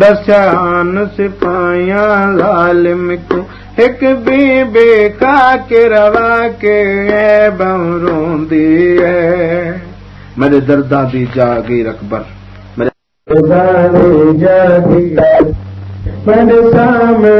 डसियान सिपाहियां को हिकु रोंदी मेरे दर्दा जागीर मेरे सामने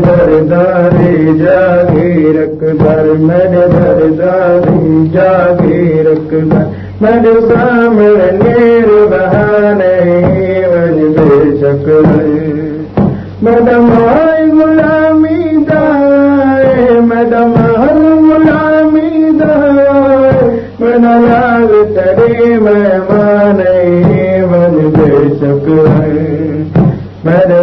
दरदारी जागीर अकबर मेरे दरदारी जागीर नीर बहाने मैडम गुलामी दाए मैडम गुलामी दाए। मन लाल तरे मेहमान मेरे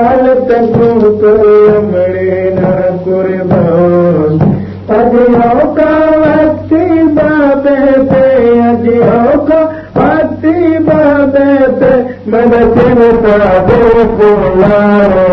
मिले न कुर्बान अॼु का वक्ती बाबे ते अॼु का वक्ती बाबे ते मन सिर पादो को लारे